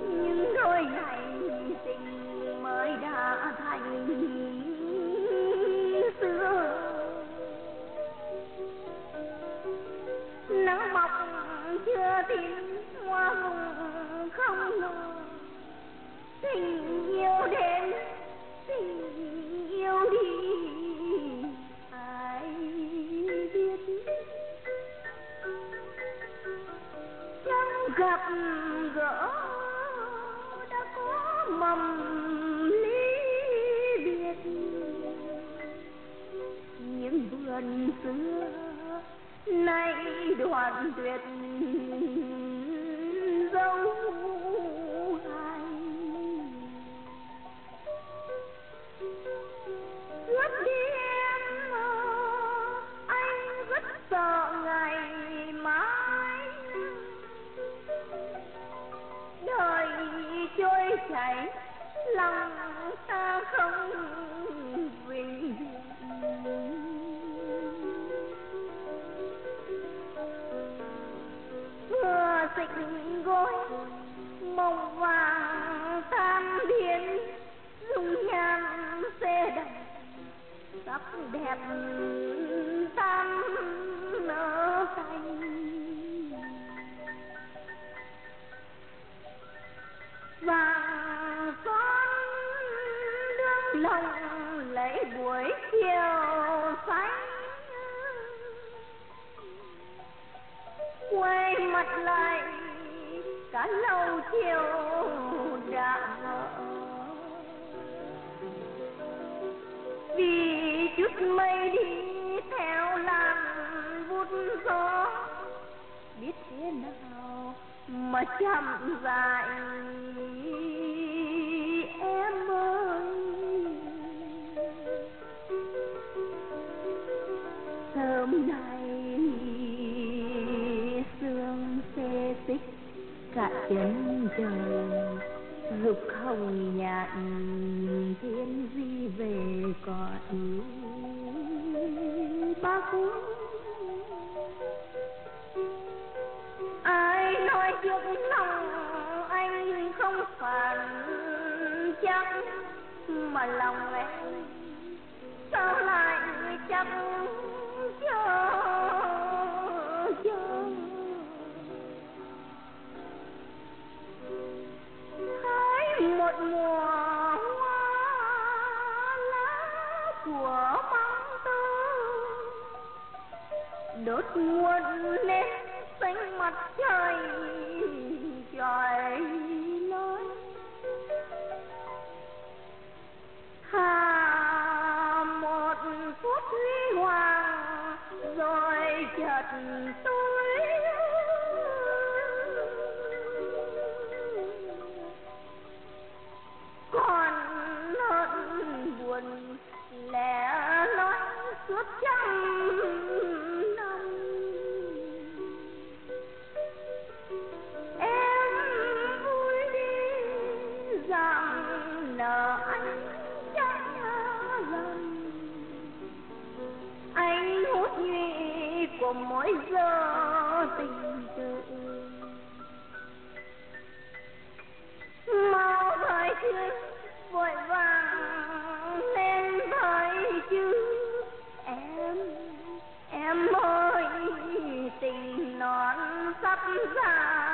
nhưng đôi này tình mới đã thành gặp gỡ đã có mầm ly biệt. Những vườn xưa nay đoạn tuyệt dấu vàng tam biến, dung nhan xe đậm sắc đẹp tam nở cành vàng son đương lòng lấy buổi chiều xanh. Quay mặt lại cả lâu chiều đã vì chút mây đi theo làn bút gió, biết thế nào mà chậm dài. Em ơi, sớm nay cả chân trời dục không nhạt thiên di về cõi ba cũ ai nói trước lòng anh không phản, chắc mà lòng em một mùa hoa lá của mong tơ đốt nguồn lên xanh mặt trời trời lớn hà một phút huy hoàng, rồi chợt tối mỗi giờ tình tự. Mau thời chứ vội vàng lên thời chứ em em ơi, tình non sắp ra.